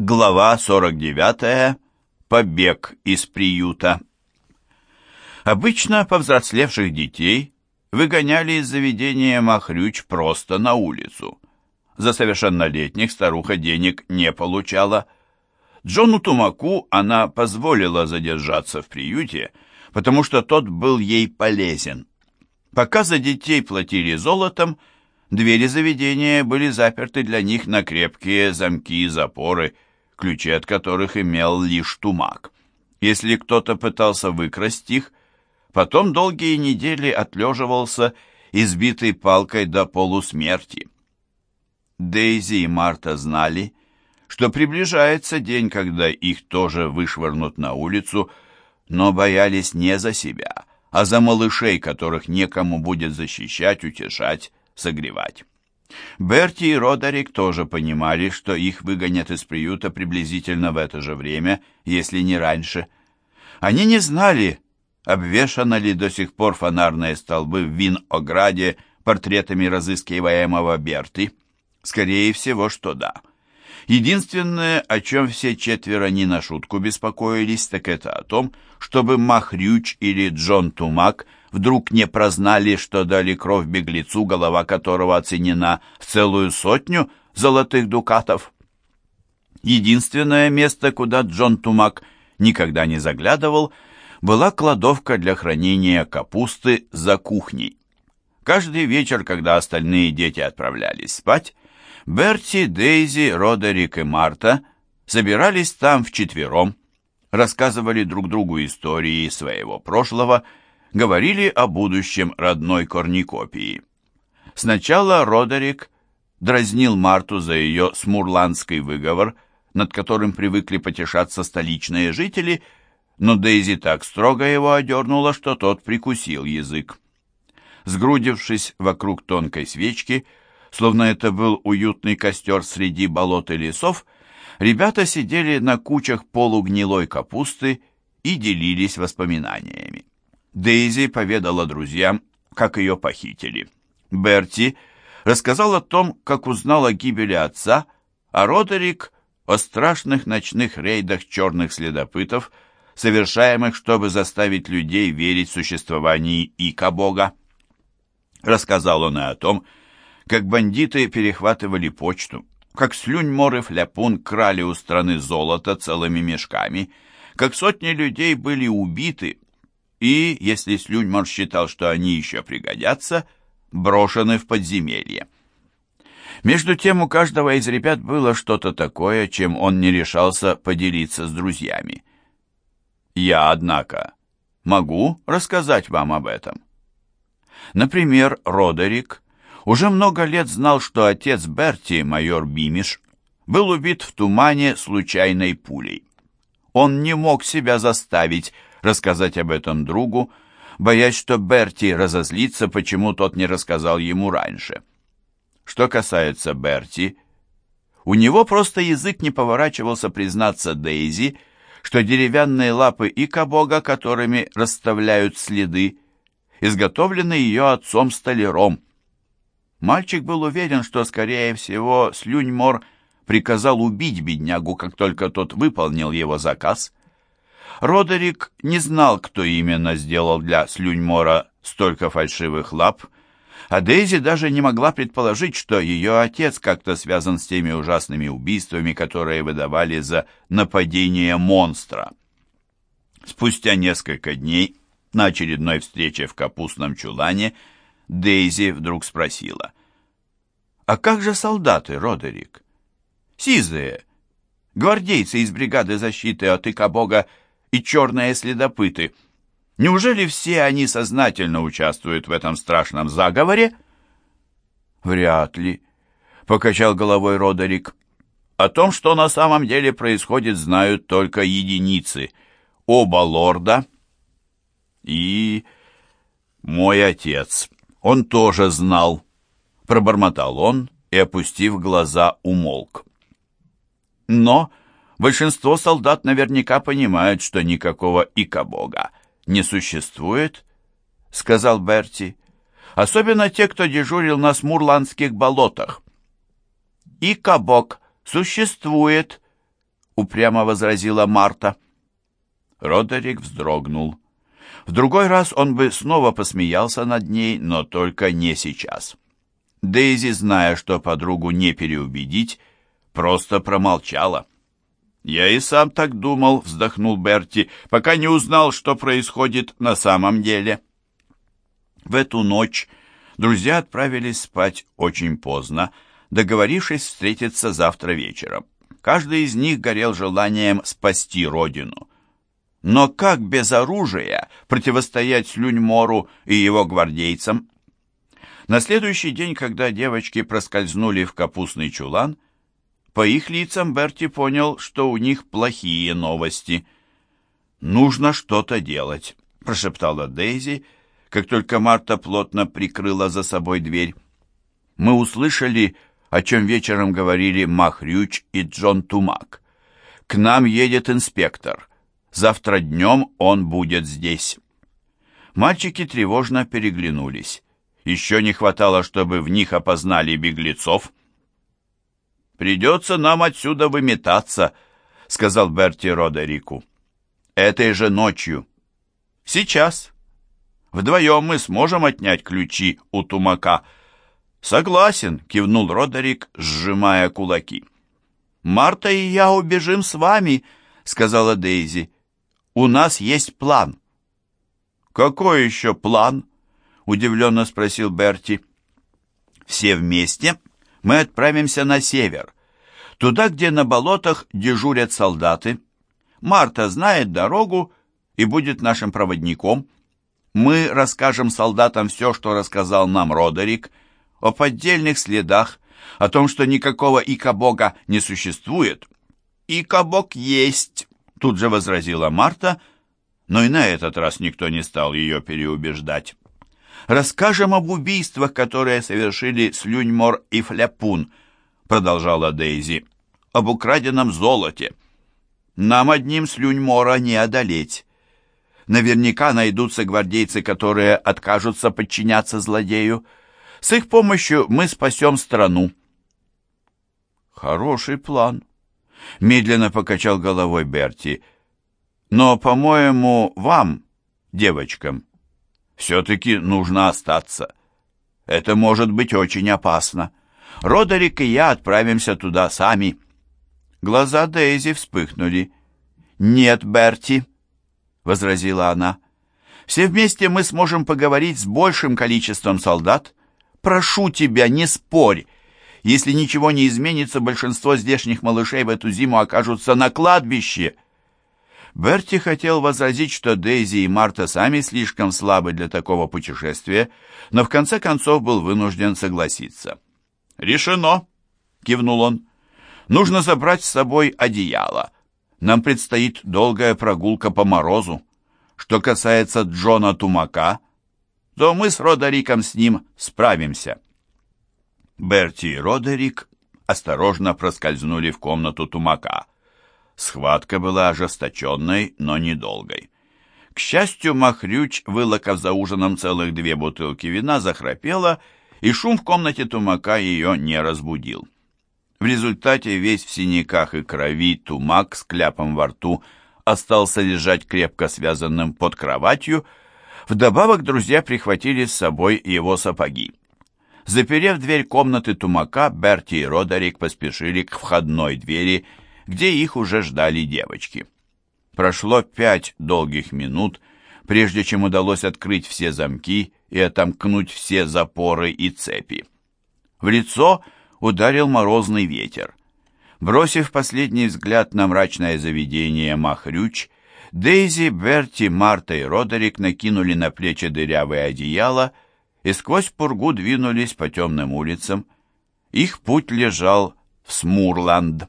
Глава 49. Побег из приюта. Обычно повзрослевших детей выгоняли из заведения Махрюч просто на улицу. За совершеннолетних старуха денег не получала. Джону Тумаку она позволила задержаться в приюте, потому что тот был ей полезен. Пока за детей платили золотом, двери заведения были заперты для них на крепкие замки и запоры – ключи от которых имел лишь тумак. Если кто-то пытался выкрасть их, потом долгие недели отлеживался, избитый палкой до полусмерти. Дейзи и Марта знали, что приближается день, когда их тоже вышвырнут на улицу, но боялись не за себя, а за малышей, которых некому будет защищать, утешать, согревать. Берти и Родерик тоже понимали, что их выгонят из приюта приблизительно в это же время, если не раньше. Они не знали, обвешаны ли до сих пор фонарные столбы в Вин-Ограде портретами разыскиваемого Берти. Скорее всего, что да. Единственное, о чем все четверо не на шутку беспокоились, так это о том, чтобы Махрюч или Джон Тумак – вдруг не прознали, что дали кровь беглецу, голова которого оценена в целую сотню золотых дукатов. Единственное место, куда Джон Тумак никогда не заглядывал, была кладовка для хранения капусты за кухней. Каждый вечер, когда остальные дети отправлялись спать, Берти, Дейзи, Родерик и Марта собирались там вчетвером, рассказывали друг другу истории своего прошлого говорили о будущем родной корникопии. Сначала Родерик дразнил Марту за ее смурландский выговор, над которым привыкли потешаться столичные жители, но Дейзи так строго его одернула, что тот прикусил язык. Сгрудившись вокруг тонкой свечки, словно это был уютный костер среди болот и лесов, ребята сидели на кучах полугнилой капусты и делились воспоминаниями. Дейзи поведала друзьям, как ее похитили. Берти рассказал о том, как узнал о гибели отца, а Родерик о страшных ночных рейдах черных следопытов, совершаемых, чтобы заставить людей верить в существование Ика-бога. Рассказал он и о том, как бандиты перехватывали почту, как Слюнь-Мор и Фляпун крали у страны золото целыми мешками, как сотни людей были убиты, и, если Слюньмор считал, что они еще пригодятся, брошены в подземелье. Между тем у каждого из ребят было что-то такое, чем он не решался поделиться с друзьями. Я, однако, могу рассказать вам об этом. Например, Родерик уже много лет знал, что отец Берти, майор Бимиш, был убит в тумане случайной пулей. Он не мог себя заставить рассказать об этом другу, боясь, что Берти разозлится, почему тот не рассказал ему раньше. Что касается Берти, у него просто язык не поворачивался признаться Дейзи, что деревянные лапы и кабога, которыми расставляют следы, изготовлены ее отцом-столяром. Мальчик был уверен, что, скорее всего, Слюньмор приказал убить беднягу, как только тот выполнил его заказ. Родерик не знал, кто именно сделал для Слюньмора столько фальшивых лап, а Дейзи даже не могла предположить, что ее отец как-то связан с теми ужасными убийствами, которые выдавали за нападение монстра. Спустя несколько дней на очередной встрече в капустном чулане Дейзи вдруг спросила. «А как же солдаты, Родерик? Сизые, гвардейцы из бригады защиты от Икабога и черные следопыты. Неужели все они сознательно участвуют в этом страшном заговоре? Вряд ли, покачал головой Родерик. О том, что на самом деле происходит, знают только единицы. Оба лорда и мой отец. Он тоже знал, пробормотал он и, опустив глаза, умолк. Но Большинство солдат наверняка понимают, что никакого ика-бога не существует, — сказал Берти. Особенно те, кто дежурил на смурландских болотах. Ика-бог существует, упрямо возразила Марта. Родерик вздрогнул. В другой раз он бы снова посмеялся над ней, но только не сейчас. Дейзи, зная, что подругу не переубедить, просто промолчала. «Я и сам так думал», — вздохнул Берти, «пока не узнал, что происходит на самом деле». В эту ночь друзья отправились спать очень поздно, договорившись встретиться завтра вечером. Каждый из них горел желанием спасти родину. Но как без оружия противостоять Слюньмору и его гвардейцам? На следующий день, когда девочки проскользнули в капустный чулан, по их лицам Берти понял, что у них плохие новости. «Нужно что-то делать», — прошептала Дейзи, как только Марта плотно прикрыла за собой дверь. «Мы услышали, о чем вечером говорили Махрюч и Джон Тумак. К нам едет инспектор. Завтра днем он будет здесь». Мальчики тревожно переглянулись. Еще не хватало, чтобы в них опознали беглецов. «Придется нам отсюда выметаться», — сказал Берти Родерику. «Этой же ночью». «Сейчас. Вдвоем мы сможем отнять ключи у тумака». «Согласен», — кивнул Родерик, сжимая кулаки. «Марта и я убежим с вами», — сказала Дейзи. «У нас есть план». «Какой еще план?» удивленно спросил Берти. Все вместе мы отправимся на север, туда, где на болотах дежурят солдаты. Марта знает дорогу и будет нашим проводником. Мы расскажем солдатам все, что рассказал нам Родерик, о поддельных следах, о том, что никакого Икабога не существует. Икабог есть, тут же возразила Марта, но и на этот раз никто не стал ее переубеждать. Расскажем об убийствах, которые совершили Слюньмор и Фляпун, продолжала Дейзи. Об украденном золоте. Нам одним Слюньмора не одолеть. Наверняка найдутся гвардейцы, которые откажутся подчиняться злодею. С их помощью мы спасем страну. Хороший план, медленно покачал головой Берти. Но, по-моему, вам, девочкам, все-таки нужно остаться. Это может быть очень опасно. Родерик и я отправимся туда сами». Глаза Дейзи вспыхнули. «Нет, Берти», — возразила она. «Все вместе мы сможем поговорить с большим количеством солдат. Прошу тебя, не спорь. Если ничего не изменится, большинство здешних малышей в эту зиму окажутся на кладбище». Берти хотел возразить, что Дейзи и Марта сами слишком слабы для такого путешествия, но в конце концов был вынужден согласиться. «Решено!» — кивнул он. «Нужно забрать с собой одеяло. Нам предстоит долгая прогулка по морозу. Что касается Джона Тумака, то мы с Родериком с ним справимся». Берти и Родерик осторожно проскользнули в комнату Тумака — Схватка была ожесточенной, но недолгой. К счастью, Махрюч, вылокав за ужином целых две бутылки вина, захрапела, и шум в комнате Тумака ее не разбудил. В результате весь в синяках и крови Тумак с кляпом во рту остался лежать крепко связанным под кроватью, Вдобавок друзья прихватили с собой его сапоги. Заперев дверь комнаты Тумака, Берти и Родерик поспешили к входной двери где их уже ждали девочки. Прошло пять долгих минут, прежде чем удалось открыть все замки и отомкнуть все запоры и цепи. В лицо ударил морозный ветер. Бросив последний взгляд на мрачное заведение Махрюч, Дейзи, Берти, Марта и Родерик накинули на плечи дырявые одеяла и сквозь пургу двинулись по темным улицам. Их путь лежал в Смурланд.